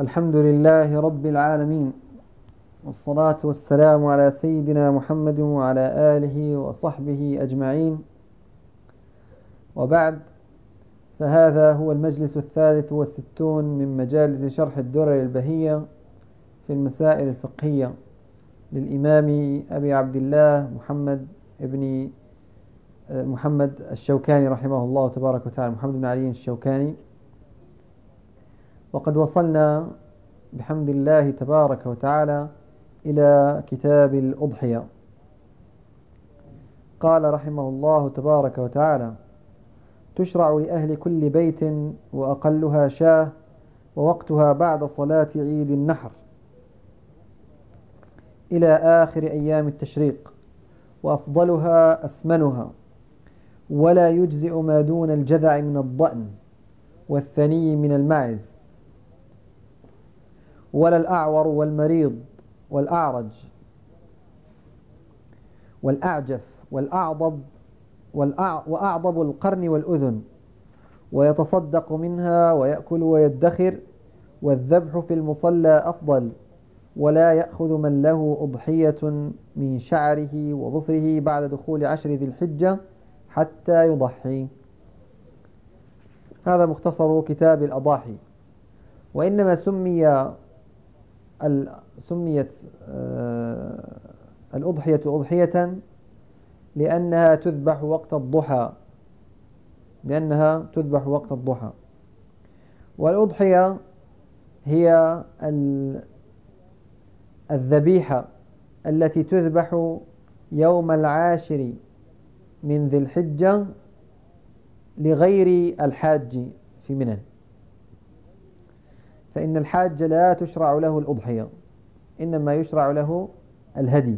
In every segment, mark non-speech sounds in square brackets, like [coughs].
الحمد لله رب العالمين والصلاة والسلام على سيدنا محمد وعلى آله وصحبه أجمعين. وبعد فهذا هو المجلس الثالث والستون من مجالس شرح الدرر البهية في المسائل الفقهية للإمام أبي عبد الله محمد ابن محمد الشوكاني رحمه الله تبارك وتعالى محمد بن علي الشوكاني. وقد وصلنا بحمد الله تبارك وتعالى إلى كتاب الأضحية. قال رحمه الله تبارك وتعالى تشرع لأهل كل بيت وأقلها شاه ووقتها بعد صلاة عيد النحر إلى آخر أيام التشريق وأفضلها أسمنها ولا يجزئ ما دون الجذع من الضأن والثني من المعز ولا الأعور والمريض والأعرج والأعجف والأعضب والأع وأعضب القرن والأذن ويتصدق منها ويأكل ويدخر والذبح في المصلى أفضل ولا يأخذ من له أضحية من شعره وظفره بعد دخول عشر ذي الحجة حتى يضحي. هذا مختصر كتاب الأضاحي. وإنما سمي سميت آه، الأضحية أضحية لأنها تذبح وقت الضحى لأنها تذبح وقت الضحى. والأضحية هي الذبيحة التي تذبح يوم العاشر من ذي الحجة لغير الحاج في منن فإن الحاج لا تشرع له الأضحية إنما يشرع له الهدي.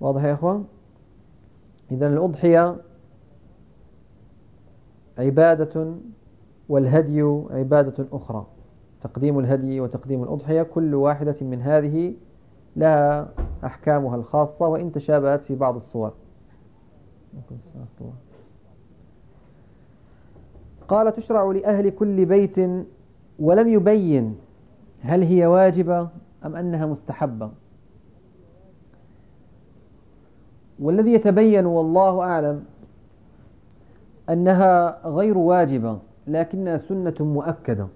واضح يا أخوان؟ إذا الأضحية عبادة والهدي عبادة أخرى. تقديم الهدي وتقديم الأضحية كل واحدة من هذه لها أحكامها الخاصة وإن تشابهت في بعض الصور. قال تشرع لأهل كل بيت ولم يبين هل هي واجبة أم أنها مستحبة. والذي يتبين والله أعلم أنها غير واجبة لكنها سنة مؤكدة.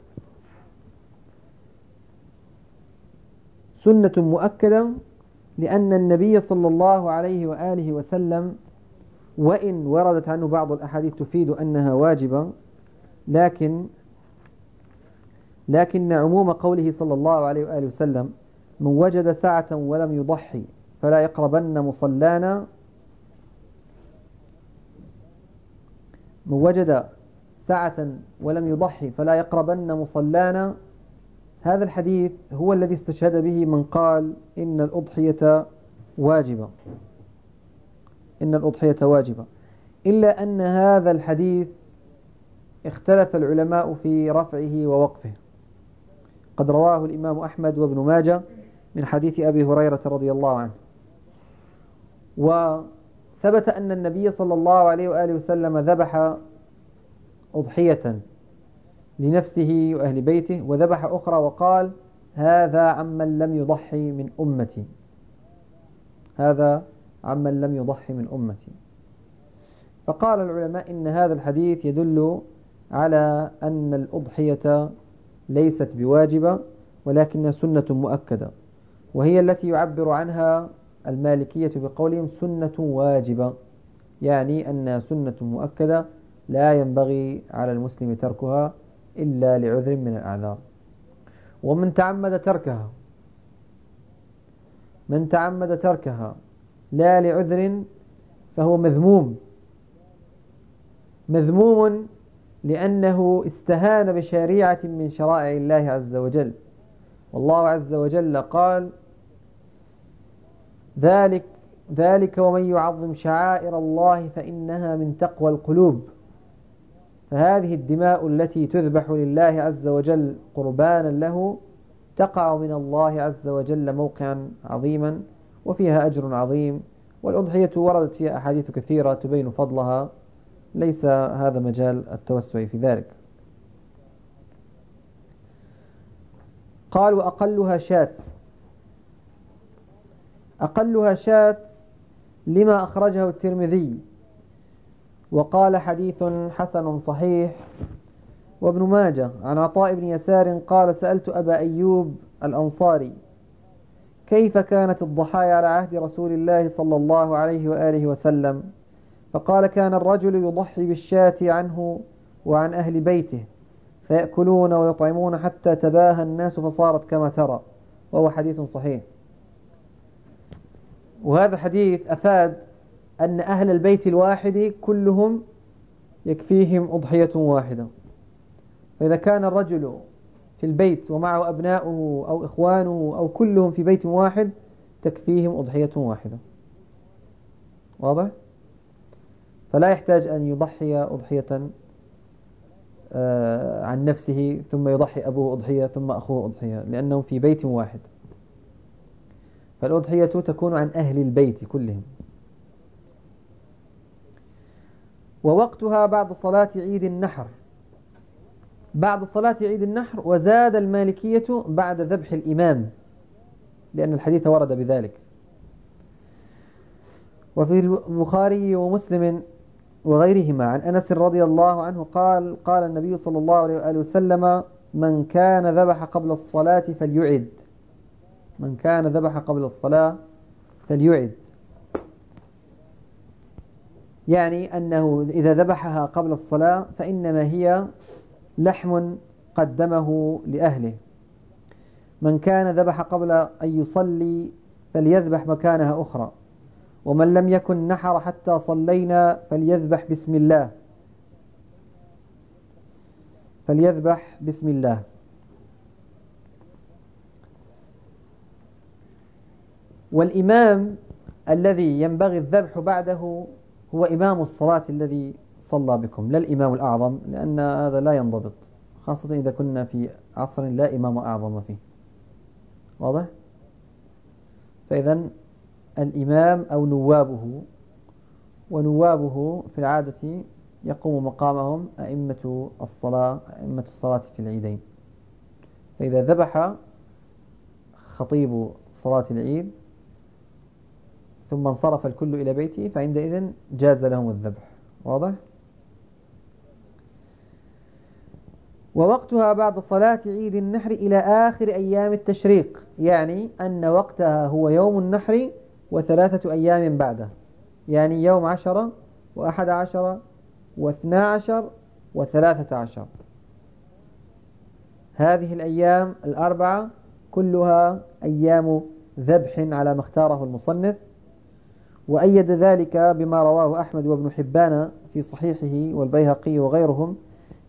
سنة مؤكدة لأن النبي صلى الله عليه وآله وسلم وإن وردت عنه بعض الأحاديث تفيد أنها واجبة لكن لكن عموم قوله صلى الله عليه وآله وسلم من وجد ساعة ولم يضحي فلا يقربن مصلانا. من وجد ساعة ولم يضحي فلا يقربن مصلانا. هذا الحديث هو الذي استشهد به من قال إن الأضحية واجبة. إن الأضحية واجبة. إلا أن هذا الحديث اختلف العلماء في رفعه ووقفه. قد رواه الإمام أحمد وابن ماجه من حديث أبي هريرة رضي الله عنه. وثبت أن النبي صلى الله عليه وآله وسلم ذبح أضحية لنفسه وأهل بيته وذبح أخرى وقال هذا عمن لم يضحي من أمتي. هذا عمن لم يضحي من أمتي. فقال العلماء إن هذا الحديث يدل على أن الأضحية ليست بواجبة ولكنها سنة مؤكدة وهي التي يعبر عنها المالكية بقولهم سنة واجبة يعني أنها سنة مؤكدة لا ينبغي على المسلم تركها إلا لعذر من الأعذار. ومن تعمد تركها من تعمد تركها لا لعذر فهو مذموم مذموم لأنه استهان بشريعة من شرائع الله عز وجل. والله عز وجل قال ذلك ذلك ومن يعظم شعائر الله فإنها من تقوى القلوب. فهذه الدماء التي تذبح لله عز وجل قربانا له تقع من الله عز وجل موقعا عظيما وفيها أجر عظيم والأضحية وردت فيها أحاديث كثيرة تبين فضلها. ليس هذا مجال التوسع في ذلك. قال وأقلها شات. أقلها شات لما أخرجه الترمذي. وقال حديث حسن صحيح. وابن ماجه عن عطاء بن يسار قال سألت أبا أيوب الأنصاري كيف كانت الضحايا على عهد رسول الله صلى الله عليه وآله وسلم؟ فقال كان الرجل يضحي بالشاة عنه وعن أهل بيته فيأكلون ويطعمون حتى تباهى الناس فصارت كما ترى وهو حديث صحيح. وهذا الحديث أفاد أن أهل البيت الواحد كلهم يكفيهم أضحية واحدة. فإذا كان الرجل في البيت ومعه أبناؤه أو إخوانه أو كلهم في بيت واحد تكفيهم أضحية واحدة. واضح؟ فلا يحتاج أن يضحي أضحية آه، عن نفسه ثم يضحي أبوه أضحية ثم أخوه أضحية لأنهم في بيت واحد. فالأضحية تكون عن أهل البيت كلهم. ووقتها بعد صلاة عيد النحر. بعد صلاة عيد النحر وزاد المالكية بعد ذبح الإمام لأن الحديث ورد بذلك. وفي البخاري ومسلم وغيرهما. عن أنس رضي الله عنه قال قال النبي صلى الله عليه وآله وسلم من كان ذبح قبل الصلاة فليعد. من كان ذبح قبل الصلاة فليعد. يعني أنه إذا ذبحها قبل الصلاة فإنما هي لحم قدمه لأهله. من كان ذبح قبل أن يصلي فليذبح مكانها أخرى. ومن لم يكن نحر حتى صلينا فليذبح بسم الله. فليذبح بسم الله. والإمام الذي ينبغي الذبح بعده هو إمام الصلاة الذي صلى بكم لا الإمام الأعظم لأن هذا لا ينضبط خاصة إذا كنا في عصر لا إمام أعظم فيه. واضح؟ فإذا الإمام أو نوابه ونوابه في العادة يقوم مقامهم أئمة الصلاة أئمة الصلاة في العيدين فإذا ذبح خطيب صلاة العيد ثم انصرف الكل إلى بيته فعندئذ جاز لهم الذبح واضح؟ ووقتها بعد صلاة عيد النحر إلى آخر أيام التشريق يعني أن وقتها هو يوم النحر وثلاثة أيام بعده. يعني يوم عشرة وأحد عشر واثنا عشر وثلاثة عشر. هذه الأيام الأربعة كلها أيام ذبح على ما اختاره المصنف وأيد ذلك بما رواه أحمد وابن حبان في صحيحه والبيهقي وغيرهم.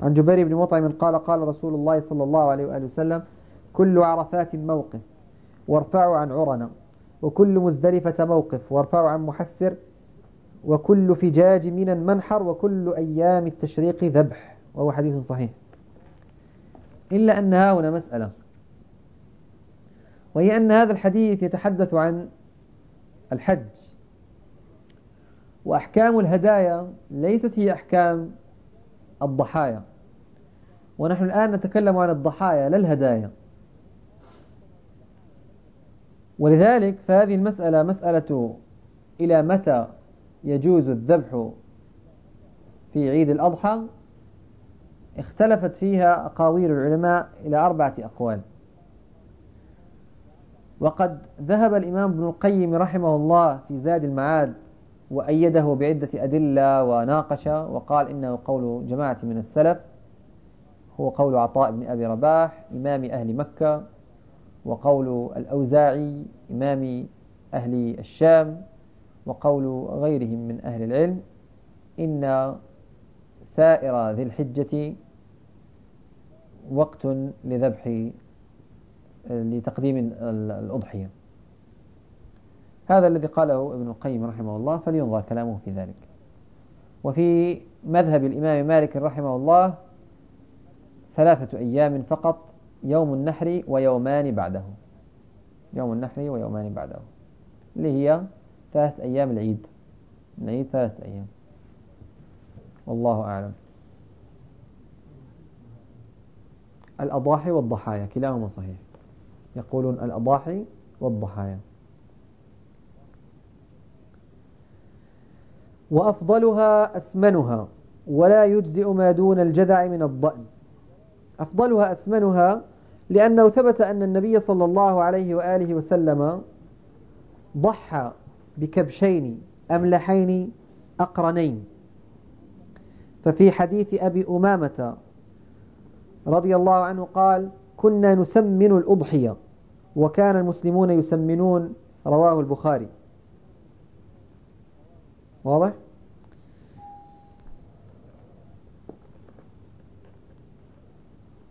عن جبير بن مطعم قال قال رسول الله صلى الله عليه وآله وسلم كل عرفات موقف وارفعوا عن عرنا. وكل مزدلفة موقف وارفعوا عن محسر وكل فجاج من منحر وكل أيام التشريق ذبح. وهو حديث صحيح. إلا أن هنا مسألة. وهي أن هذا الحديث يتحدث عن الحج. وأحكام الهدايا ليست هي أحكام الضحايا. ونحن الآن نتكلم عن الضحايا لا الهدايا. ولذلك فهذه المسألة مسألة إلى متى يجوز الذبح في عيد الأضحى؟ اختلفت فيها أقاويل العلماء إلى أربعة أقوال. وقد ذهب الإمام ابن القيم رحمه الله في زاد المعاد وأيده بعدة أدلة وناقش وقال إنه قول جماعة من السلف هو قول عطاء بن أبي رباح إمام أهل مكة وقول الأوزاعي إمام أهل الشام وقول غيرهم من أهل العلم إن سائر ذي الحجة وقت لذبح لتقديم الأضحية. هذا الذي قاله ابن القيم رحمه الله فلينظر كلامه في ذلك. وفي مذهب الإمام مالك رحمه الله ثلاثة أيام فقط يوم النحر ويومان بعده. يوم النحر ويومان بعده. اللي هي ثلاثة أيام العيد. العيد ثلاثة أيام. والله أعلم. الأضاحي والضحايا كلاهما صحيح. يقولون الأضاحي والضحايا. وأفضلها أسمنها ولا يجزئ ما دون الجذع من الضأن. أفضلها أسمنها لأنه ثبت أن النبي صلى الله عليه وآله وسلم ضحى بكبشين أملحين أقرنين ففي حديث أبي أمامة رضي الله عنه قال كنا نسمن الأضحية وكان المسلمون يسمنون رواه البخاري واضح؟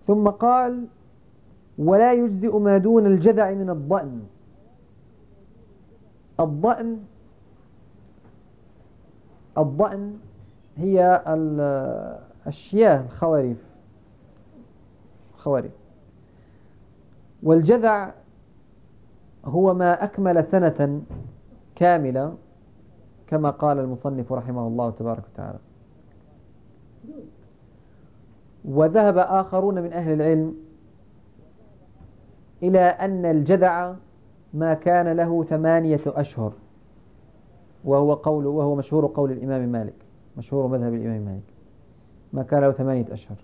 ثم قال ولا يجزئ ما دون الجذع من الضأن. الضأن الضأن هي الشياه الخواريف. الخواريف. والجذع هو ما أكمل سنة كاملة كما قال المصنف رحمه الله تبارك وتعالى. وذهب آخرون من أهل العلم إلى أن الجذع ما كان له ثمانية أشهر وهو قول وهو مشهور قول الإمام مالك مشهور مذهب الإمام مالك ما كان له ثمانية أشهر.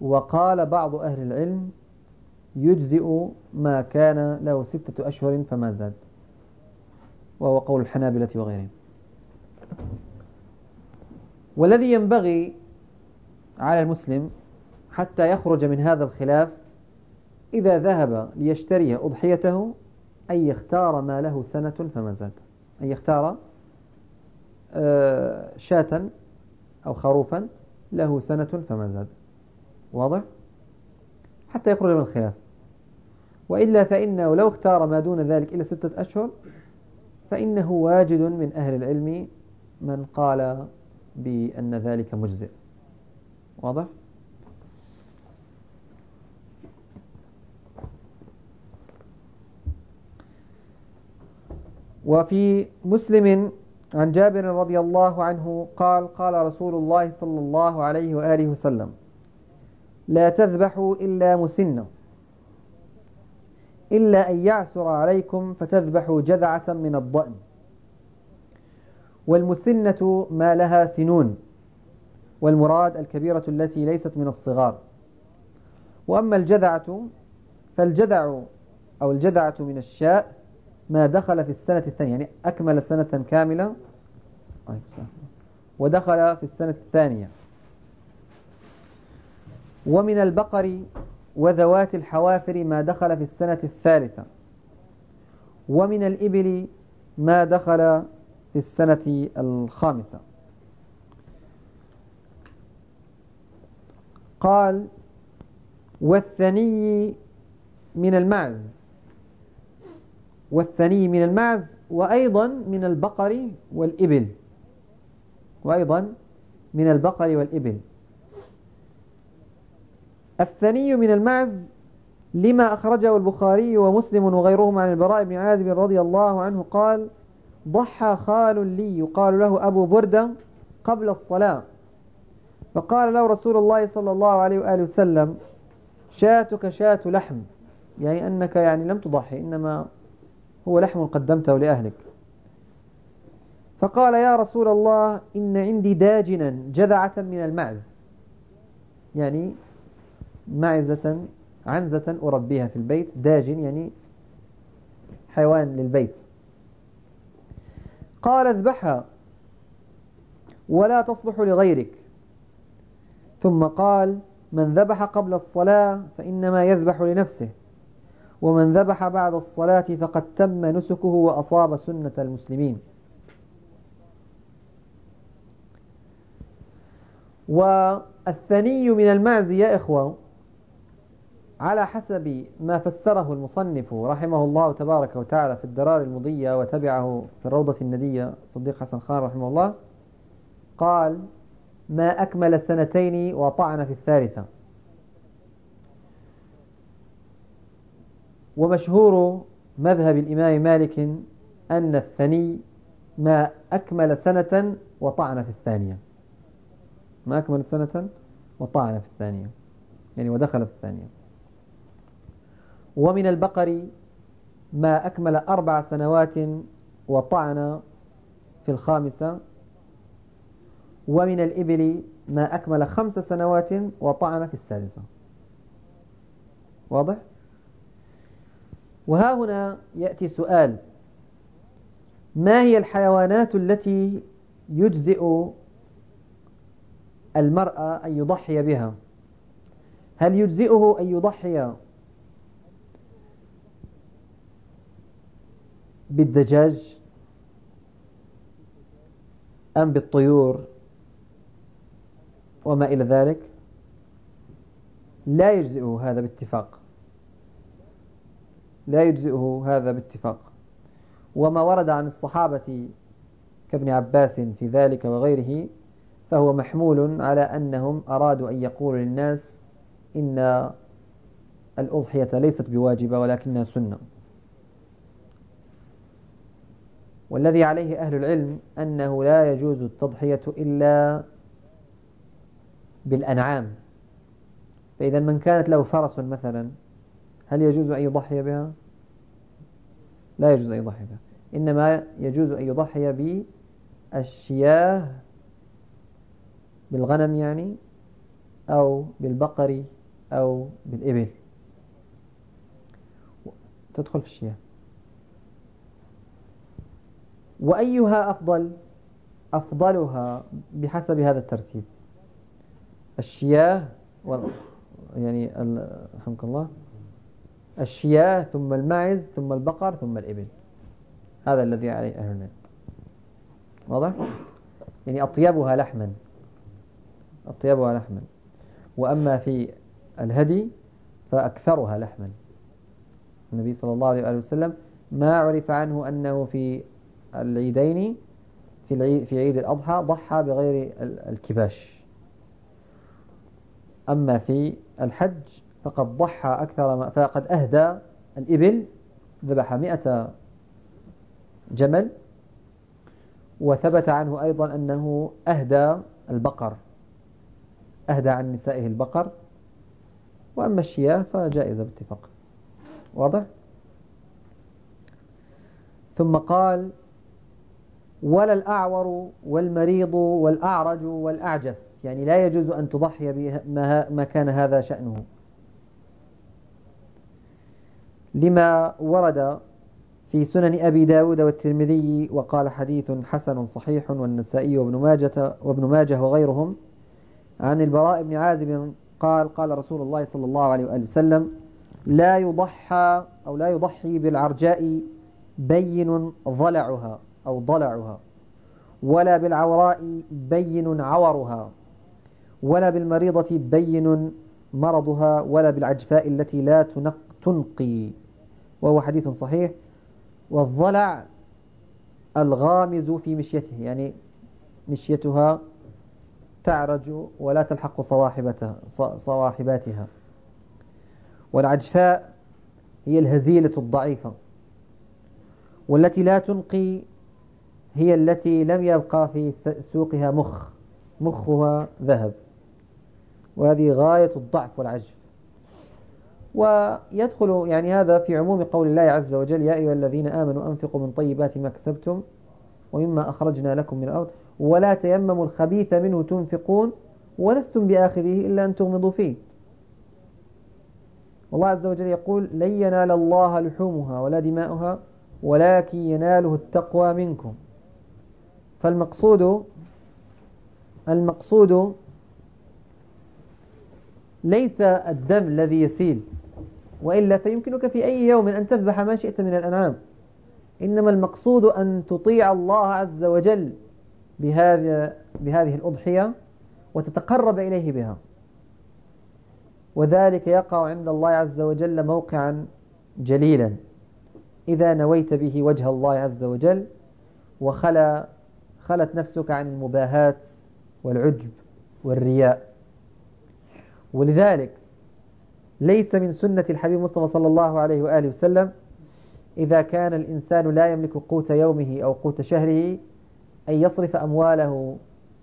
وقال بعض أهل العلم يجزئ ما كان له ستة أشهر فما زاد وهو قول الحنابلة وغيرهم. والذي ينبغي على المسلم حتى يخرج من هذا الخلاف إذا ذهب ليشتري أضحيته أن يختار ما له سنة فما زاد. أن يختار آه، شاة أو خروفا له سنة فما زاد. واضح؟ حتى يخرج من الخلاف. وإلا فإنه لو اختار ما دون ذلك إلى ستة أشهر فإنه واجد من أهل العلم من قال بأن ذلك مجزئ. واضح؟ وفي مسلم عن جابر رضي الله عنه قال قال رسول الله صلى الله عليه وآله وسلم لا تذبحوا إلا مسنة. إلا أن يعسر عليكم فتذبحوا جذعة من الضأن. والمسنة ما لها سنون. والمراد الكبيرة التي ليست من الصغار. وأما الجذعة فالجذع أو الجذعة من الشاء ما دخل في السنة الثانية يعني أكمل سنة كاملة. ودخل في السنة الثانية. ومن البقر وذوات الحوافر ما دخل في السنة الثالثة. ومن الإبل ما دخل في السنة الخامسة. قال والثني من المعز. والثني من المعز وأيضا من البقر والإبل. وأيضا من البقر والإبل. الثني من المعز لما أخرجه البخاري ومسلم وغيرهما عن البراء بن عازب رضي الله عنه قال ضحى خال لي يقال له أبو بردة قبل الصلاة فقال له رسول الله صلى الله عليه وآله وسلم شاتك شات لحم يعني أنك يعني لم تضحي إنما هو لحم قدمته لأهلك. فقال يا رسول الله إن عندي داجنا جذعة من المعز. يعني معزة عنزة أربيها في البيت. داجن يعني حيوان للبيت. قال اذبحها ولا تصلح لغيرك. ثم قال من ذبح قبل الصلاة فإنما يذبح لنفسه. ومن ذبح بعد الصلاة فقد تم نسكه وأصاب سنة المسلمين. والثني من المعز يا إخوة على حسب ما فسره المصنف رحمه الله تبارك وتعالى في الدرار المضية وتبعه في الروضة الندية صديق حسن خان رحمه الله قال ما أكمل سنتين وطعن في الثالثة. ومشهور مذهب الإمام مالك أن الثني ما أكمل سنة وطعن في الثانية. ما أكمل سنة وطعن في الثانية. يعني ودخل في الثانية. ومن البقر ما أكمل أربع سنوات وطعن في الخامسة. ومن الإبل ما أكمل خمس سنوات وطعن في السادسة. واضح؟ وها هنا يأتي سؤال. ما هي الحيوانات التي يجزئ المرأة أن يضحي بها؟ هل يجزئه أن يضحي بالدجاج أم بالطيور وما إلى ذلك؟ لا يجزئه هذا باتفاق. لا يجزئه هذا باتفاق. وما ورد عن الصحابة كابن عباس في ذلك وغيره فهو محمول على أنهم أرادوا أن يقولوا للناس إن الأضحية ليست بواجبة ولكنها سنة. والذي عليه أهل العلم أنه لا يجوز التضحية إلا بالأنعام. فإذا من كانت له فرس مثلا هل يجوز أن يضحي بها؟ لا يجوز أن يضحي بها. إنما يجوز أن يضحي بالشياه بالغنم يعني أو بالبقر أو بالإبل. تدخل في الشياه. وأيها أفضل؟ أفضلها بحسب هذا الترتيب. الشياه يعني رحمك الله. الشياه ثم المعز ثم البقر ثم الإبل. هذا الذي عليه أهل العلم. واضح؟ يعني أطيبها لحما. أطيبها لحما. وأما في الهدي فأكثرها لحما. النبي صلى الله عليه وسلم ما عرف عنه أنه في العيدين في العيد في عيد الأضحى ضحى بغير الكباش. أما في الحج فقد ضحى أكثر ما فقد أهدى الإبل ذبح مئة جمل وثبت عنه أيضا أنه أهدى البقر أهدى عن نسائه البقر وأما الشياه فجائزة باتفاق. واضح؟ ثم قال ولا الأعور والمريض والأعرج والأعجف. يعني لا يجوز أن تضحي ما كان هذا شأنه. لما ورد في سنن أبي داود والترمذي وقال حديث حسن صحيح والنسائي وابن ماجة, وابن ماجة وغيرهم عن البراء بن عازب قال قال رسول الله صلى الله عليه وآله وسلم لا يضحى أو لا يضحي بالعرجاء بين ضلعها أو ضلعها ولا بالعوراء بين عورها ولا بالمريضة بين مرضها ولا بالعجفاء التي لا تنقي. وهو حديث صحيح والضلع الغامز في مشيته يعني مشيتها تعرج ولا تلحق صواحبتها صواحباتها. والعجفاء هي الهزيلة الضعيفة والتي لا تنقي هي التي لم يبقى في سوقها مخ مخها ذهب. وهذه غاية الضعف والعجف. ويدخل يعني هذا في عموم قول الله عز وجل يا أيها الذين آمنوا أنفقوا من طيبات ما كسبتم ومما أخرجنا لكم من الأرض ولا تيمموا الخبيث منه تنفقون ولستم بآخذه إلا أن تغمضوا فيه. والله عز وجل يقول لن ينال الله لحومها ولا دماؤها ولكن يناله التقوى منكم. فالمقصود المقصود ليس الدم الذي يسيل. وإلا فيمكنك في أي يوم أن تذبح ما شئت من الأنعام. إنما المقصود أن تطيع الله عز وجل بهذه, بهذه الأضحية وتتقرب إليه بها. وذلك يقع عند الله عز وجل موقعا جليلا. إذا نويت به وجه الله عز وجل وخلى خلت نفسك عن المباهات والعجب والرياء. ولذلك ليس من سنة الحبيب مصطفى صلى الله عليه وآله وسلم إذا كان الإنسان لا يملك قوت يومه أو قوت شهره أن يصرف أمواله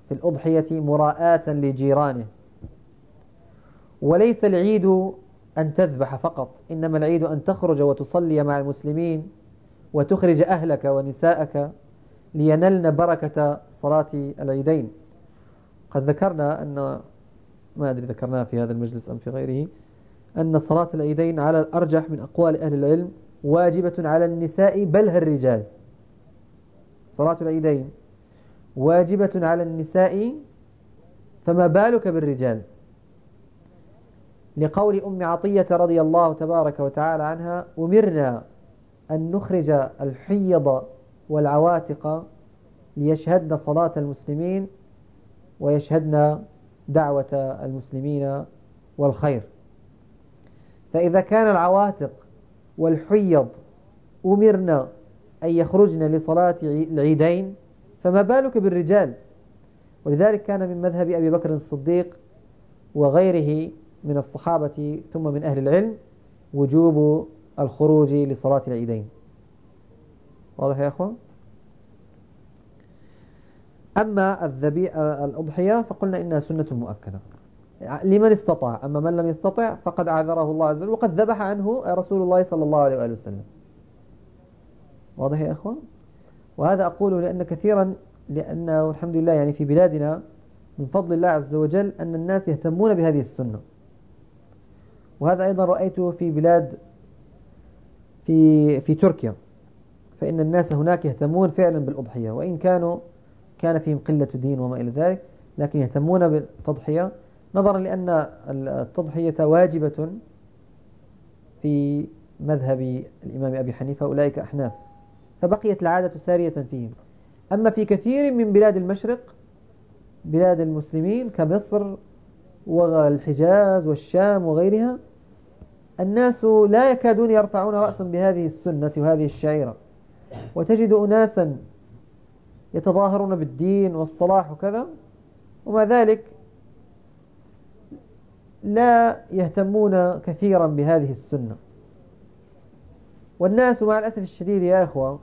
في الأضحية مراءاة لجيرانه. وليس العيد أن تذبح فقط إنما العيد أن تخرج وتصلي مع المسلمين وتخرج أهلك ونساءك لينلن بركة صلاة العيدين. قد ذكرنا أن ما أدري ذكرناه في هذا المجلس أم في غيره أن صلاة العيدين على الأرجح من أقوال أهل العلم واجبة على النساء بل الرجال. صلاة العيدين واجبة على النساء فما بالك بالرجال؟ لقول أم عطية رضي الله تبارك وتعالى عنها أمرنا أن نخرج الحيض والعواتق ليشهدن صلاة المسلمين ويشهدن دعوة المسلمين والخير. فإذا كان العواتق والحيض أمرنا أن يخرجن لصلاة العيدين فما بالك بالرجال؟ ولذلك كان من مذهب أبي بكر الصديق وغيره من الصحابة ثم من أهل العلم وجوب الخروج لصلاة العيدين. واضح يا أخوان؟ أما الأضحية فقلنا إنها سنة مؤكدة. لمن استطاع. أما من لم يستطع فقد أعذره الله عز وجل وقد ذبح عنه رسول الله صلى الله عليه وآله وسلم. واضح يا أخوان؟ وهذا أقوله لأن كثيرا لأنه الحمد لله يعني في بلادنا من فضل الله عز وجل أن الناس يهتمون بهذه السنة. وهذا أيضا رأيته في بلاد في في تركيا. فإن الناس هناك يهتمون فعلا بالأضحية. وإن كانوا كان فيهم قلة دين وما إلى ذلك لكن يهتمون بالتضحية. نظرا لأن التضحية واجبة في مذهب الإمام أبي حنيفة أولئك أحناف فبقيت العادة سارية فيهم. أما في كثير من بلاد المشرق بلاد المسلمين كمصر والحجاز والشام وغيرها الناس لا يكادون يرفعون رأسا بهذه السنة وهذه الشعيرة. وتجد أناسا يتظاهرون بالدين والصلاح وكذا ومع ذلك لا يهتمون كثيرا بهذه السنة. والناس مع الأسف الشديد يا إخوة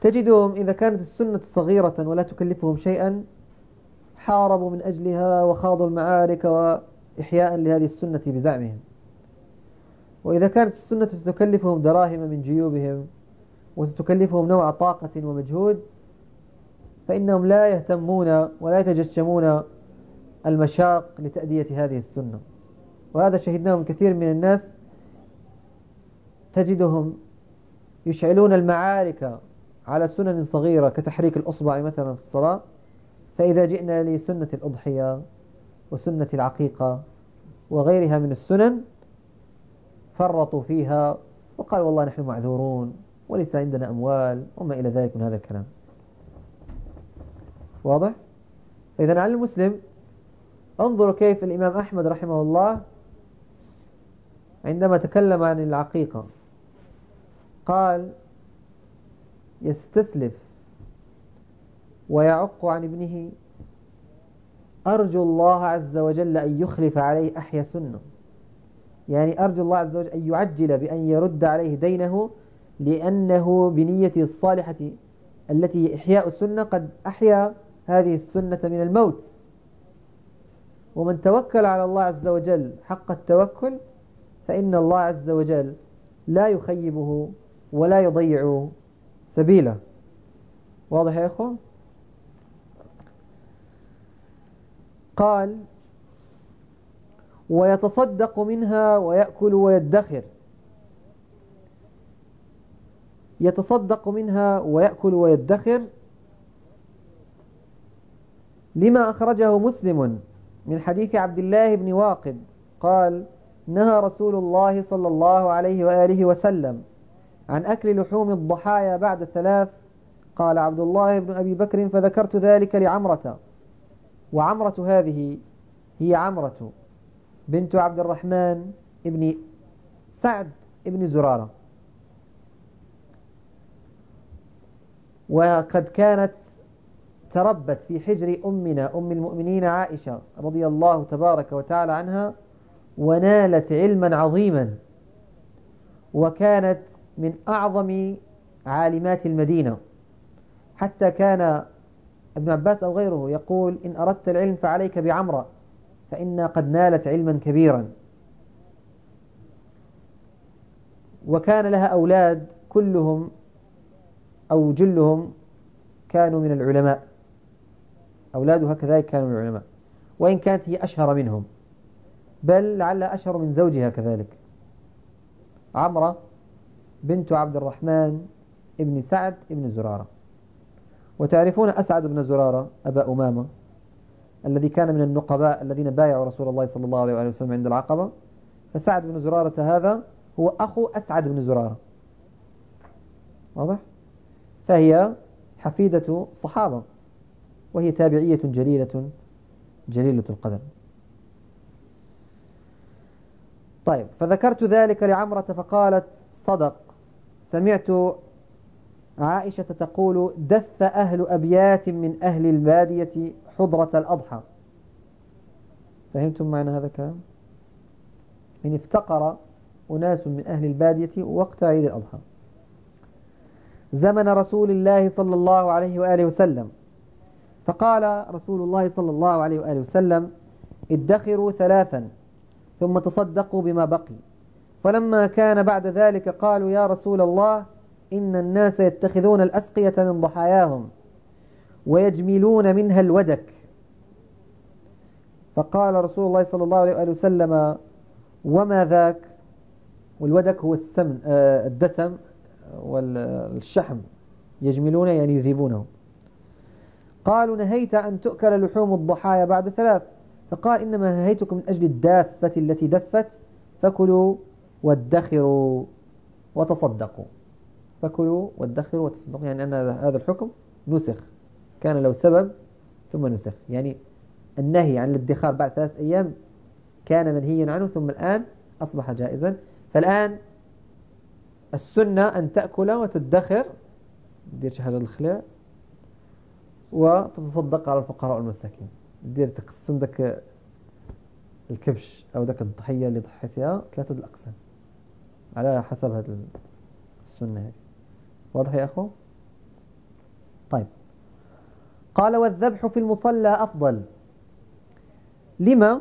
تجدهم إذا كانت السنة صغيرة ولا تكلفهم شيئا حاربوا من أجلها وخاضوا المعارك وإحياء لهذه السنة بزعمهم. وإذا كانت السنة ستكلفهم دراهم من جيوبهم وستكلفهم نوع طاقة ومجهود فإنهم لا يهتمون ولا يتجشمون المشاق لتأدية هذه السنة. وهذا شهدناه من كثير من الناس تجدهم يشعلون المعارك على سنن صغيرة كتحريك الأصبع مثلا في الصلاة. فإذا جئنا لسنة الأضحية وسنة العقيقة وغيرها من السنن فرطوا فيها وقال والله نحن معذورون وليس عندنا أموال وما إلى ذلك من هذا الكلام. واضح؟ فإذا على المسلم انظروا كيف الإمام أحمد رحمه الله عندما تكلم عن العقيقة. قال يستسلف ويعق عن ابنه أرجو الله عز وجل أن يخلف عليه أحيا سنة. يعني أرجو الله عز وجل أن يعجل بأن يرد عليه دينه لأنه بنيته الصالحة التي إحياء السنة قد أحيا هذه السنة من الموت. ومن توكل على الله عز وجل حق التوكل فإن الله عز وجل لا يخيبه ولا يضيع سبيله. واضح يا أخوة؟ قال ويتصدق منها ويأكل ويدخر. يتصدق منها ويأكل ويدخر. لما أخرجه مسلم. من حديث عبد الله بن واقد قال نهى رسول الله صلى الله عليه وآله وسلم عن أكل لحوم الضحايا بعد ثلاث قال عبد الله بن أبي بكر فذكرت ذلك لعمرة وعمرة هذه هي عمرة بنت عبد الرحمن ابن سعد ابن زرارة. وقد كانت تربت في حجر أمنا أم المؤمنين عائشة رضي الله تبارك وتعالى عنها ونالت علما عظيما وكانت من أعظم عالمات المدينة. حتى كان ابن عباس أو غيره يقول إن أردت العلم فعليك بعمرة فإنها قد نالت علما كبيرا. وكان لها أولاد كلهم أو جلهم كانوا من العلماء. أولادها كذلك كانوا من العلماء. وإن كانت هي أشهر منهم. بل لعل أشهر من زوجها كذلك. عمرة بنت عبد الرحمن ابن سعد ابن زرارة. وتعرفون أسعد بن زرارة أبا أمامة الذي كان من النقباء الذين بايعوا رسول الله صلى الله عليه وسلم عند العقبة. فسعد بن زرارة هذا هو أخو أسعد بن زرارة. واضح؟ فهي حفيدة صحابة. وهي تابعية جليلة جليلة القدر. طيب فذكرت ذلك لعمرة فقالت صدق سمعت عائشة تقول دث أهل أبيات من أهل البادية حضرة الأضحى. فهمتم معنى هذا الكلام؟ يعني افتقر أناس من أهل البادية وقت عيد الأضحى. زمن رسول الله صلى الله عليه وآله وسلم. فقال رسول الله صلى الله عليه وآله وسلم ادخروا ثلاثا ثم تصدقوا بما بقي. فلما كان بعد ذلك قالوا يا رسول الله إن الناس يتخذون الأسقية من ضحاياهم ويجملون منها الودك. فقال رسول الله صلى الله عليه وسلم وما ذاك؟ والودك هو السمن آه، الدسم والشحم يجملونه يعني يذيبونه. قالوا نهيت أن تؤكل لحوم الضحايا بعد ثلاث. فقال إنما نهيتكم من أجل الدافة التي دفت فكلوا وادخروا وتصدقوا. فكلوا وادخروا وتصدقوا يعني أن هذا الحكم نسخ. كان له سبب ثم نسخ. يعني النهي عن الادخار بعد ثلاث أيام كان منهيا عنه ثم الآن أصبح جائزا. فالآن السنة أن تأكل وتدخر. دير شي حاجة وتتصدق على الفقراء والمساكين. دير تقسم ذاك الكبش أو ذاك الضحية اللي ضحيتها ثلاثة الأقسام. على حسب هذه السنة هذه واضح يا أخو؟ طيب. قال والذبح في المصلى أفضل. لما؟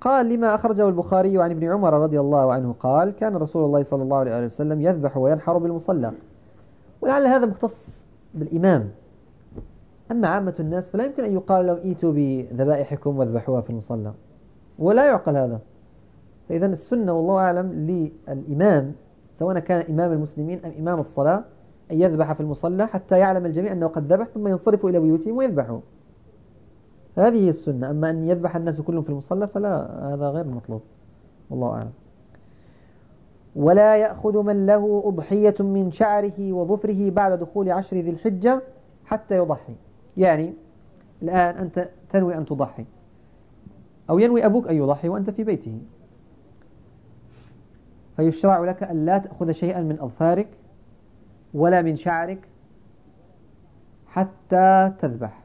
قال لما أخرجه البخاري عن ابن عمر رضي الله عنه قال كان رسول الله صلى الله عليه وسلم يذبح وينحر بالمصلى. ولعل هذا مختص بالإمام. أما عامة الناس فلا يمكن أن يقال لهم إيتوا بذبائحكم واذبحوها في المصلى. ولا يعقل هذا. فإذا السنة والله أعلم للإمام سواء كان إمام المسلمين أم إمام الصلاة أن يذبح في المصلى حتى يعلم الجميع أنه قد ذبح ثم ينصرفوا إلى بيوتهم ويذبحوا. هذه هي السنة. أما أن يذبح الناس كلهم في المصلى فلا هذا غير مطلوب. والله أعلم. ولا يأخذ من له أضحية من شعره وظفره بعد دخول عشر ذي الحجة حتى يضحي. يعني الآن أنت تنوي أن تضحي. أو ينوي أبوك أن يضحي وأنت في بيته. فيشرع لك أن لا تأخذ شيئا من أظفارك ولا من شعرك حتى تذبح.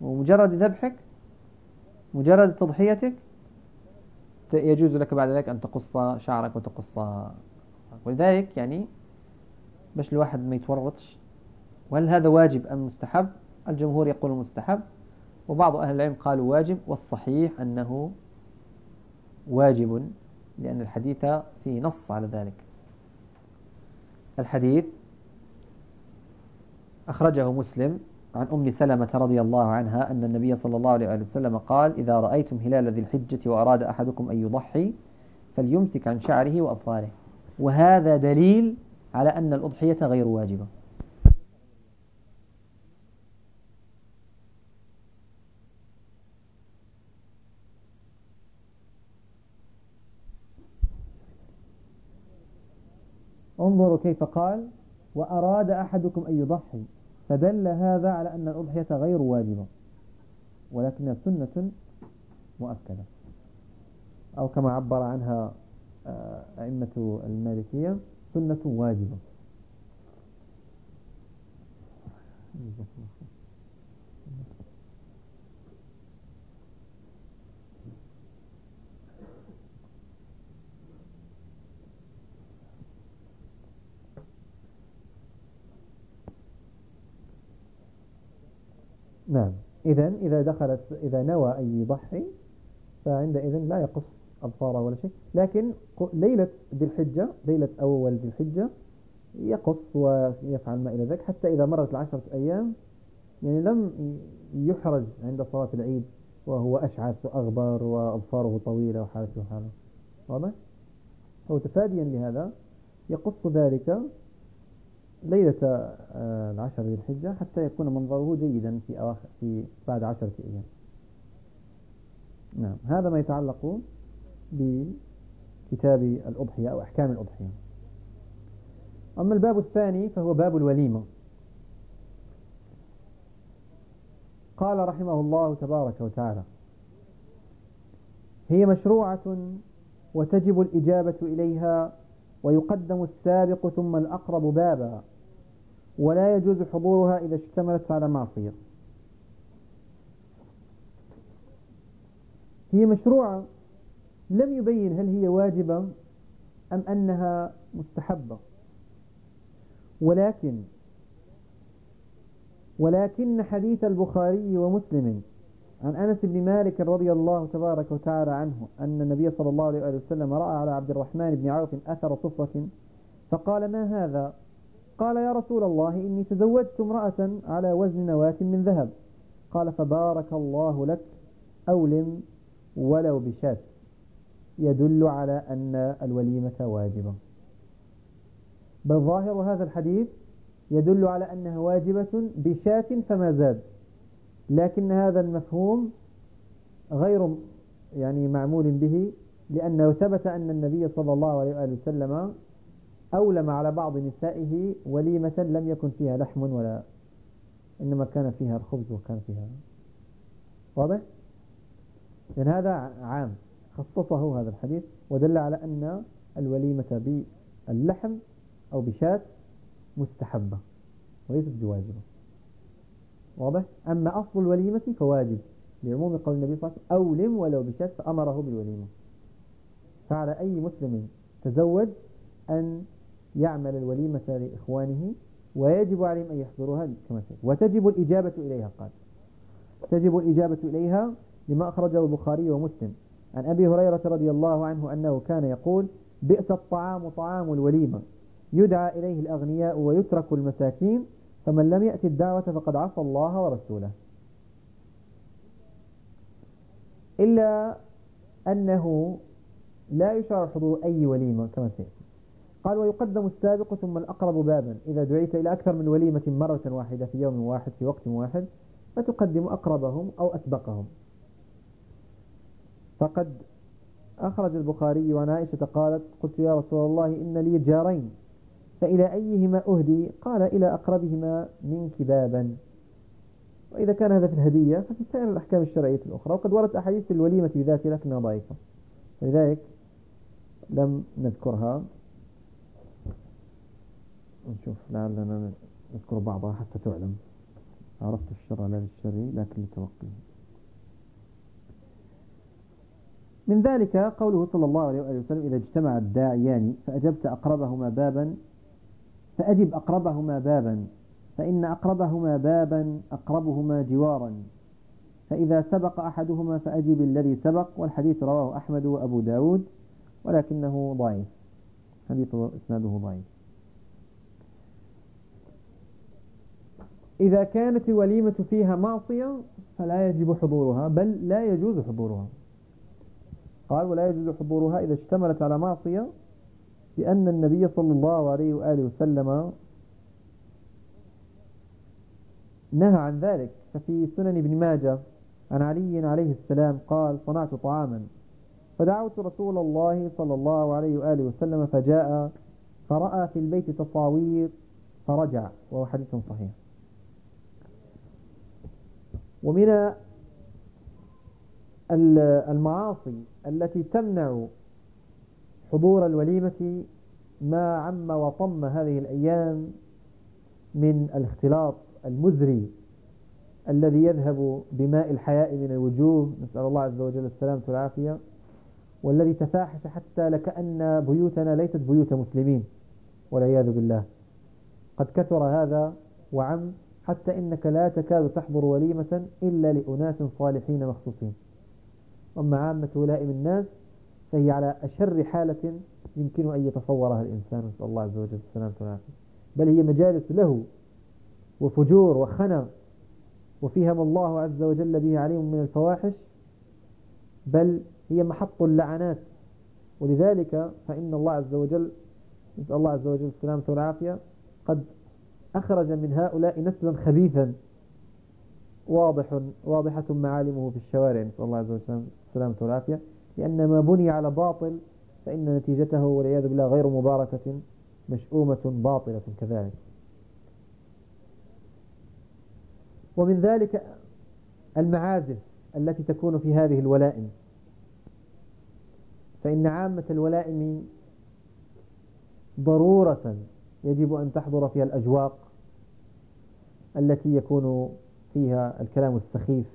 ومجرد ذبحك مجرد تضحيتك يجوز لك بعد ذلك أن تقص شعرك وتقص ولذلك يعني باش الواحد ما يتورطش وهل هذا واجب أم مستحب؟ الجمهور يقول مستحب وبعض أهل العلم قالوا واجب والصحيح أنه واجب لأن الحديث فيه نص على ذلك. الحديث أخرجه مسلم عن أم سلمة رضي الله عنها أن النبي صلى الله عليه وسلم قال إذا رأيتم هلال ذي الحجة وأراد أحدكم أن يضحي فليمسك عن شعره وأظفاره. وهذا دليل على أن الأضحية غير واجبة. انظروا كيف قال وأراد أحدكم أن يضحي فدل هذا على أن الأضحية غير واجبة ولكنها سنة مؤكدة. أو كما عبر عنها آه، أئمة المالكية سنة واجبة. نعم. إذا إذا دخلت إذا نوى أن يضحي فعندئذ لا يقص أظفاره ولا شيء. لكن ليلة ذي الحجة ليلة أول ذي الحجة يقص ويفعل ما إلى ذلك حتى إذا مرت العشرة أيام يعني لم يحرج عند صلاة العيد وهو أشعث وأغبر وأظفاره طويلة وحالته حالة. واضح؟ هو تفاديا لهذا يقص ذلك ليلة آه، العشر ذي الحجة حتى يكون منظره جيدا في أواخر في بعد عشرة أيام. نعم هذا ما يتعلق بكتاب الأضحية أو أحكام الأضحية. أما الباب الثاني فهو باب الوليمة. قال رحمه الله تبارك وتعالى هي مشروعة وتجب الإجابة إليها ويقدم السابق ثم الأقرب بابا ولا يجوز حضورها إذا اشتملت على معصية. هي مشروعة لم يبين هل هي واجبة أم أنها مستحبة. ولكن ولكن حديث البخاري ومسلم عن أنس بن مالك رضي الله تبارك وتعالى عنه أن النبي صلى الله عليه وسلم رأى على عبد الرحمن بن عوف أثر صفرة فقال ما هذا؟ قال يا رسول الله إني تزوجت امرأة على وزن نواة من ذهب. قال فبارك الله لك أولم ولو بشاة. يدل على أن الوليمة واجبة. بل ظاهر هذا الحديث يدل على أنها واجبة بشاة فما زاد. لكن هذا المفهوم غير يعني معمول به لأنه ثبت أن النبي صلى الله عليه وآله وسلم أولم على بعض نسائه وليمة لم يكن فيها لحم ولا إنما كان فيها الخبز وكان فيها. واضح؟ لأن هذا عام. خصصه هذا الحديث ودل على أن الوليمة باللحم أو بشاة مستحبة وليست بواجبة. واضح؟ أما أصل الوليمة فواجب لعموم قول النبي صلى الله عليه وسلم أولم ولو بشاة فأمره بالوليمة. فعلى أي مسلم تزوج أن يعمل الوليمة لإخوانه ويجب عليهم أن يحضروها كما سيد وتجب الإجابة إليها قال. تجب الإجابة إليها لما أخرجه البخاري ومسلم. عن أبي هريرة رضي الله عنه أنه كان يقول بئس الطعام طعام الوليمة. يدعى إليه الأغنياء ويترك المساكين فمن لم يأتي الدعوة فقد عصى الله ورسوله. إلا أنه لا يشعر حضور أي وليمة كما سيأتي. قال ويقدم السابق ثم الأقرب بابا. إذا دعيت إلى أكثر من وليمة مرة واحدة في يوم واحد في وقت واحد فتقدم أقربهم أو أسبقهم. فقد أخرج البخاري عن عائشة قالت قلت يا رسول الله إن لي جارين. فإلى أيهما أهدي؟ قال إلى أقربهما منك بابا. وإذا كان هذا في الهدية ففي سائر الأحكام الشرعية الأخرى وقد وردت أحاديث الوليمة بذات لكنها ضعيفة. لذلك لم نذكرها. نشوف لعلنا نذكر بعضها حتى تعلم. عرفت الشر لا للشر لكن لتوقيه من ذلك قوله صلى الله عليه وسلم إذا اجتمع الداعيان فأجبت أقربهما بابا فأجب أقربهما بابا فإن أقربهما بابا أقربهما جوارا. فإذا سبق أحدهما فأجب الذي سبق والحديث رواه أحمد وأبو داود ولكنه ضعيف. حديث إسناده ضعيف. إذا كانت الوليمة فيها معصية فلا يجب حضورها بل لا يجوز حضورها. قال ولا يجوز حضورها إذا اشتملت على معصية لأن النبي صلى الله عليه وآله وسلم نهى عن ذلك. ففي سنن ابن ماجه عن علي عليه السلام قال صنعت طعاما. فدعوت رسول الله صلى الله عليه وآله وسلم فجاء فرأى في البيت تصاوير فرجع وهو حديث صحيح. ومن المعاصي التي تمنع حضور الوليمة ما عم وطم هذه الأيام من الاختلاط المزري الذي يذهب بماء الحياء من الوجوه. نسأل الله عز وجل السلامة والعافية. والذي تفاحش حتى لكأن بيوتنا ليست بيوت مسلمين. والعياذ بالله. قد كثر هذا وعم حتى إنك لا تكاد تحضر وليمة إلا لأناس صالحين مخصوصين. أما عامة ولائم الناس فهي على أشر حالة يمكن أن يتصورها الإنسان. نسأل الله عز وجل السلامة والعافية. بل هي مجالس له وفجور وخنا وفيها ما الله عز وجل به عليهم من الفواحش. بل هي محط اللعنات. ولذلك فإن الله عز وجل نسأل الله عز وجل السلامة والعافية قد أخرج من هؤلاء نسلا خبيثا واضح واضحة معالمه في الشوارع. نسأل الله عز وجل السلامة والعافية. لأن ما بني على باطل فإن نتيجته والعياذ بالله غير مباركة مشؤومة باطلة كذلك. ومن ذلك المعازف التي تكون في هذه الولائم. فإن عامة الولائم ضرورة يجب أن تحضر فيها الأجواق التي يكون فيها الكلام السخيف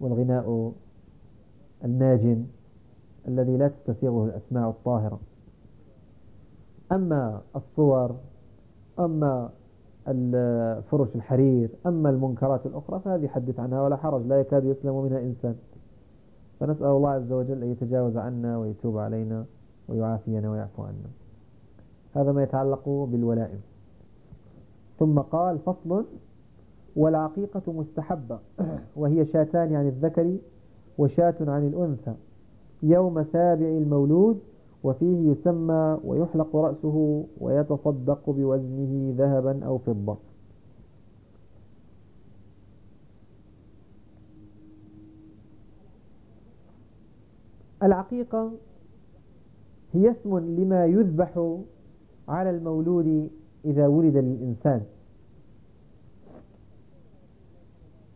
والغناء الناجن الذي لا تستسيغه الأسماع الطاهرة. أما الصور أما فرش الحرير أما المنكرات الأخرى فهذه حدث عنها ولا حرج لا يكاد يسلم منها إنسان. فنسأل الله عز وجل أن يتجاوز عنا ويتوب علينا ويعافينا ويعفو عنا. هذا ما يتعلق بالولائم. ثم قال فصل والعقيقة مستحبة وهي شاتان عن الذكر وشاة عن الأنثى. يوم سابع المولود وفيه يسمى ويحلق رأسه ويتصدق بوزنه ذهبا أو فضة. العقيقة هي اسم لما يذبح على المولود إذا ولد للإنسان.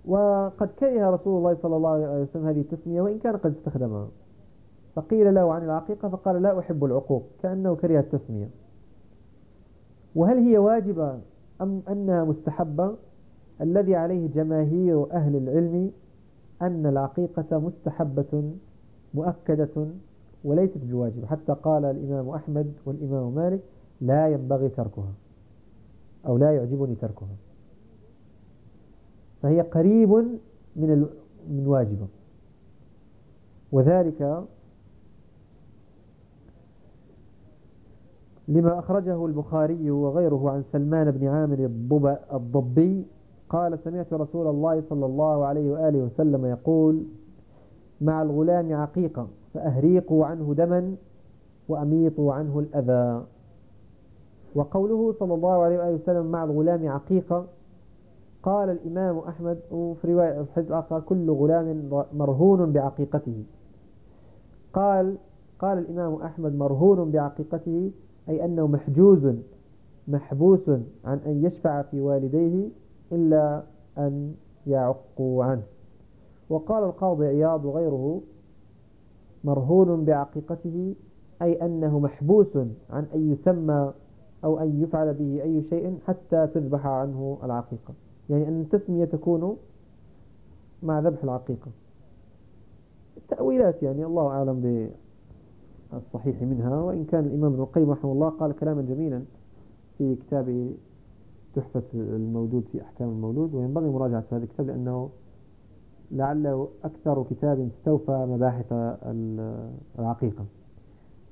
وقد كره رسول الله صلى الله عليه وسلم هذه التسمية وإن كان قد استخدمها. فقيل له عن العقيقة فقال لا أحب العقوق كأنه كره التسمية. وهل هي واجبة أم أنها مستحبة؟ الذي عليه جماهير أهل العلم أن العقيقة مستحبة مؤكدة وليست بواجبة. حتى قال الإمام أحمد والإمام مالك لا ينبغي تركها أو لا يعجبني تركها. فهي قريب من من واجبة. وذلك لما أخرجه البخاري وغيره عن سلمان بن عامر الضبي قال سمعت رسول الله صلى الله عليه وآله وسلم يقول مع الغلام عقيقة فأهريقوا عنه دما وأميطوا عنه الأذى. وقوله صلى الله عليه وآله وسلم مع الغلام عقيقة قال الإمام أحمد في رواية الحديث الآخر كل غلام مرهون بعقيقته. قال قال الإمام أحمد مرهون بعقيقته أي أنه محجوز محبوس عن أن يشفع في والديه إلا أن يعقوا عنه. وقال القاضي عياض وغيره مرهون بعقيقته أي أنه محبوس عن أن يسمى أو أن يفعل به أي شيء حتى تذبح عنه العقيقة. يعني أن التسمية تكون مع ذبح العقيقة. التأويلات يعني الله أعلم بالصحيح منها وإن كان الإمام ابن القيم رحمه الله قال كلاما جميلا في كتابه تحفة الموجود في أحكام المولود وينبغي مراجعة هذا الكتاب لأنه لعله أكثر كتاب استوفى مباحث العقيقة.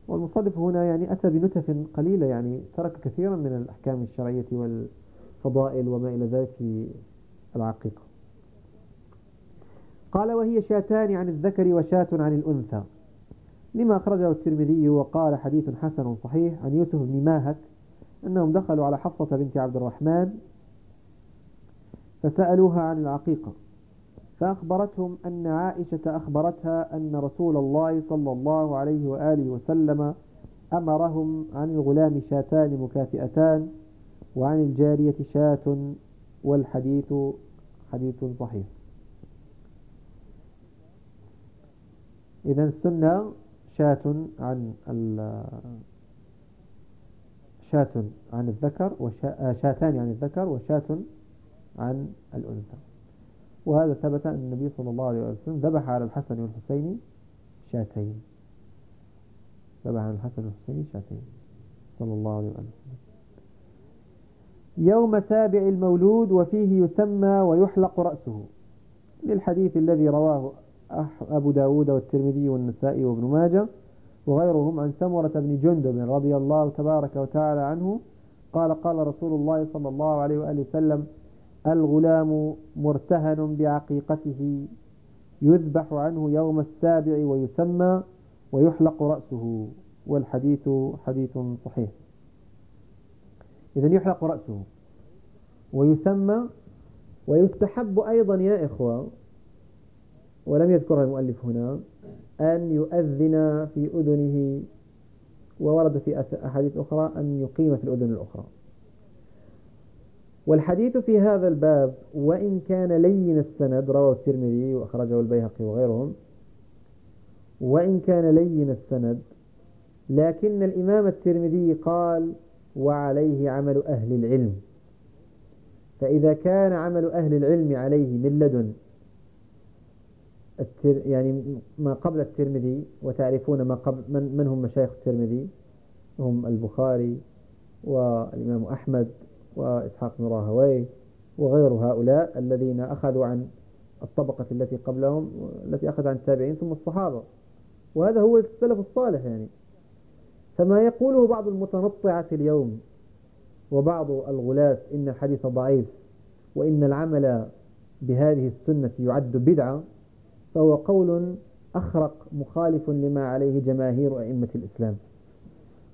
والمصنف هنا يعني أتى بنتف قليلة يعني ترك كثيرا من الأحكام الشرعية والفضائل وما إلى ذلك في العقيقة. قال وهي شاتان عن الذكر وشاة عن الأنثى. لما أخرجه الترمذي وقال حديث حسن صحيح عن يوسف بن ماهك أنهم دخلوا على حفصة بنت عبد الرحمن فسألوها عن العقيقة فأخبرتهم أن عائشة أخبرتها أن رسول الله صلى الله عليه وآله وسلم أمرهم عن الغلام شاتان مكافئتان وعن الجارية شاة والحديث حديث صحيح. إذا السنة شاة عن شاة عن الذكر وشاتان عن الذكر وشاة عن الأنثى. وهذا ثبت أن النبي صلى الله عليه وسلم ذبح على الحسن والحسين شاتين. ذبح على الحسن والحسين شاتين. صلى الله عليه وسلم. يوم سابع المولود وفيه يسمى ويحلق رأسه. للحديث الذي رواه أبو داود والترمذي والنسائي وابن ماجه وغيرهم عن سمرة بن جندب رضي الله تبارك وتعالى عنه قال قال رسول الله صلى الله عليه وآله وسلم الغلام مرتهن بعقيقته يذبح عنه يوم السابع ويسمى ويحلق رأسه. والحديث حديث صحيح. إذا يحلق رأسه ويسمى ويستحب أيضا يا إخوة ولم يذكرها المؤلف هنا أن يؤذن في أذنه وورد في أحاديث أخرى أن يقيم في الأذن الأخرى. والحديث في هذا الباب وإن كان لين السند رواه الترمذي وأخرجه البيهقي وغيرهم وإن كان لين السند لكن الإمام الترمذي قال وعليه عمل أهل العلم فإذا كان عمل أهل العلم عليه من لدن التر يعني ما قبل الترمذي وتعرفون ما قبل من, من هم مشايخ الترمذي؟ هم البخاري والإمام أحمد وإسحاق بن راهويه وغير هؤلاء الذين أخذوا عن الطبقة التي قبلهم التي أخذ عن التابعين ثم الصحابة. وهذا هو السلف الصالح يعني. فما يقوله بعض المتنطعة اليوم وبعض الغلاة إن الحديث ضعيف وإن العمل بهذه السنة يعد بدعة فهو قول أخرق مخالف لما عليه جماهير أئمة الإسلام.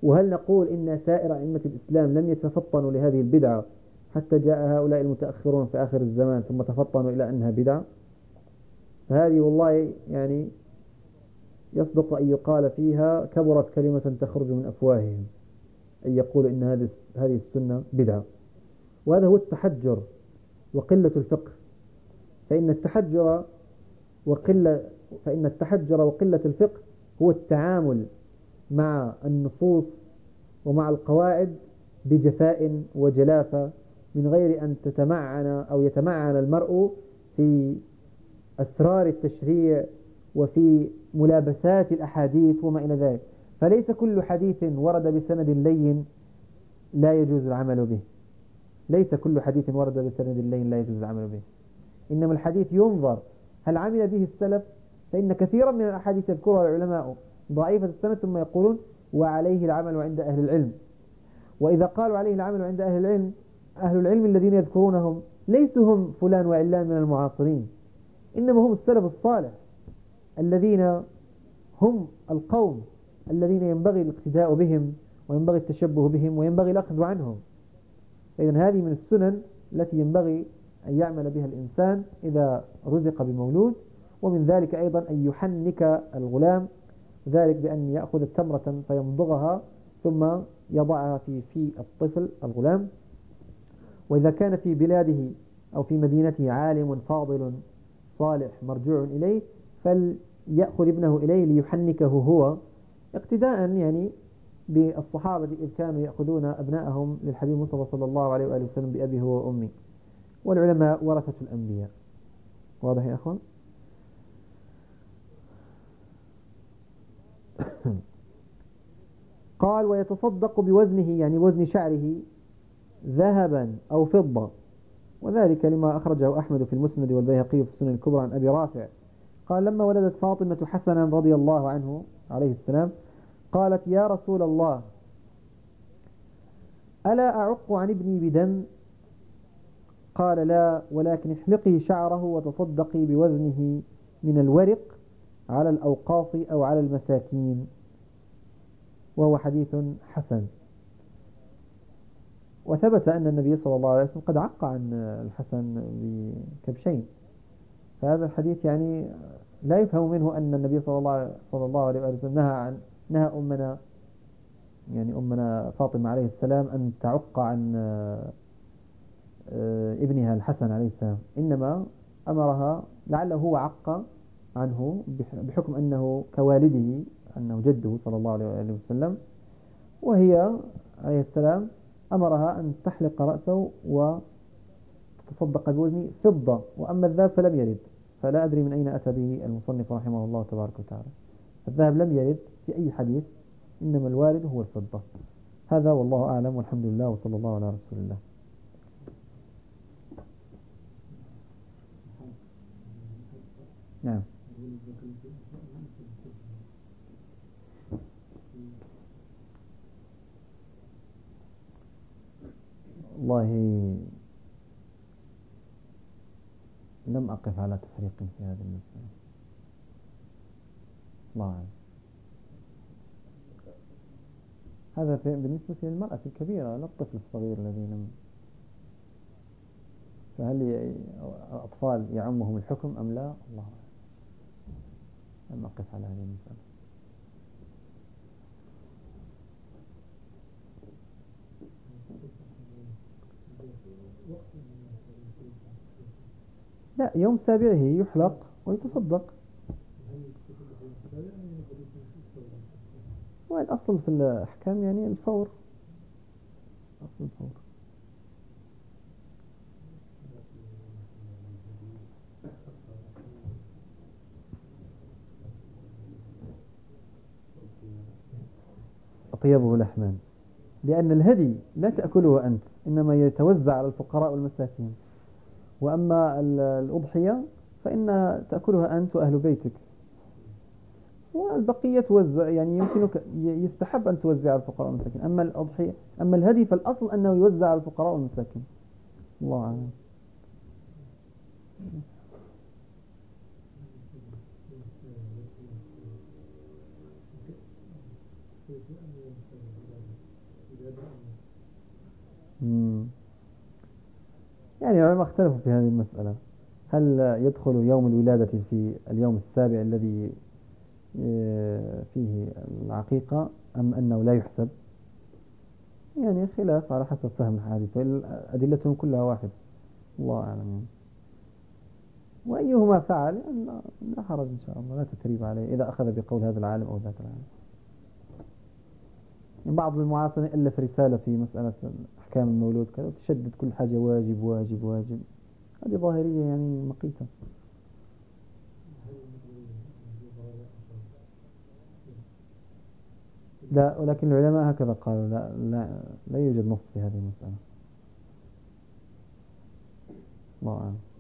وهل نقول إن سائر أئمة الإسلام لم يتفطنوا لهذه البدعة حتى جاء هؤلاء المتأخرون في آخر الزمان ثم تفطنوا إلى أنها بدعة؟ فهذه والله يعني يصدق أن يقال فيها كبرت كلمة تخرج من أفواههم أن يقول إن هذه هذه السنة بدعة. وهذا هو التحجر وقلة الفقه. فإن التحجر وقلة فإن التحجر وقلة الفقه هو التعامل مع النصوص ومع القواعد بجفاء وجلافة من غير أن تتمعن أو يتمعن المرء في أسرار التشريع وفي ملابسات الأحاديث وما إلى ذلك. فليس كل حديث ورد بسند لين لا يجوز العمل به. ليس كل حديث ورد بسند لين لا يجوز العمل به. إنما الحديث ينظر هل عمل به السلف؟ فإن كثيرا من الأحاديث يذكرها العلماء ضعيفة السند ثم يقولون وعليه العمل عند أهل العلم. وإذا قالوا عليه العمل عند أهل العلم أهل العلم الذين يذكرونهم ليسوا هم فلان وعلان من المعاصرين إنما هم السلف الصالح الذين هم القوم الذين ينبغي الاقتداء بهم وينبغي التشبه بهم وينبغي الأخذ عنهم. إذا هذه من السنن التي ينبغي أن يعمل بها الإنسان إذا رزق بمولود ومن ذلك أيضا أن يحنك الغلام ذلك بأن يأخذ تمرة فيمضغها ثم يضعها في في الطفل الغلام. وإذا كان في بلاده أو في مدينته عالم فاضل صالح مرجوع إليه فليأخذ ابنه إليه ليحنكه هو اقتداء يعني بالصحابة إذ كانوا يأخذون أبنائهم للحبيب مصطفى صلى الله عليه وآله وسلم بأبي هو وأمي والعلماء ورثة الأنبياء. واضح يا أخوان؟ [coughs] قال ويتصدق بوزنه يعني وزن شعره ذهبا أو فضة. وذلك لما أخرجه أحمد في المسند والبيهقي في السنن الكبرى عن أبي رافع. قال لما ولدت فاطمة حسنا رضي الله عنه عليه السلام قالت يا رسول الله ألا أعق عن ابني بدم قال لا ولكن احلقي شعره وتصدقي بوزنه من الورق على الأوقاف أو على المساكين. وهو حديث حسن. وثبت أن النبي صلى الله عليه وسلم قد عق عن الحسن بكبشين. فهذا الحديث يعني لا يفهم منه أن النبي صلى الله صلى الله عليه وسلم نهى عن نهى أمنا يعني أمنا فاطمة عليه السلام أن تعق عن ابنها الحسن عليه السلام. إنما أمرها لعله هو عق عنه بحكم أنه كوالده أنه جده صلى الله عليه وسلم. وهي عليه السلام أمرها أن تحلق رأسه وتتصدق بوزن فضة. وأما الذهب فلم يرد. فلا أدري من أين أتى به المصنف رحمه الله تبارك وتعالى. الذهب لم يرد في أي حديث إنما الوارد هو الفضة. هذا والله أعلم والحمد لله وصلى الله على رسول الله. نعم. والله لم أقف على تفريق في هذه المسألة. الله أعلم. هذا بالنسبة للمرأة الكبيرة لا الطفل الصغير الذي لم فهل أطفال يعمهم الحكم أم لا؟ الله أعلم. أقف على هذه المسألة. لا يوم سابعه يحلق ويتصدق. والأصل في الأحكام يعني الفور. أصل الفور. أطيبه لحما. لأن الهدي لا تأكله أنت إنما يتوزع على الفقراء والمساكين. وأما الأضحية فإن تأكلها أنت وأهل بيتك. والبقية توزع يعني يمكنك يستحب أن توزع على الفقراء والمساكين. أما الأضحية أما الهدي فالأصل أنه يوزع على الفقراء والمساكين. الله أعلم. يعني العلماء اختلفوا في هذه المسألة. هل يدخل يوم الولادة في اليوم السابع الذي آه، فيه العقيقة أم أنه لا يحسب؟ يعني خلاف على حسب فهم الحديث أدلتهم كلها واحد. الله أعلم. وأيهما فعل؟ يعني لا حرج إن شاء الله لا تتريب عليه إذا أخذ بقول هذا العالم أو ذاك العالم. بعض المعاصرين ألف رسالة في مسألة أحكام المولود كذا وتشدد كل حاجة واجب واجب واجب. هذه ظاهرية يعني مقيتة. لا ولكن العلماء هكذا قالوا لا لا, لا يوجد نص في هذه المسألة. الله أعلم.